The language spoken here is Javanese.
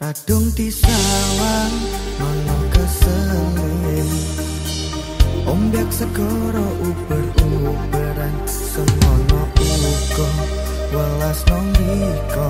Kadung di sawang mono kesemen Ombak segoro uber uberan semono uko welas nongiko